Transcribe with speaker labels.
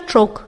Speaker 1: truck.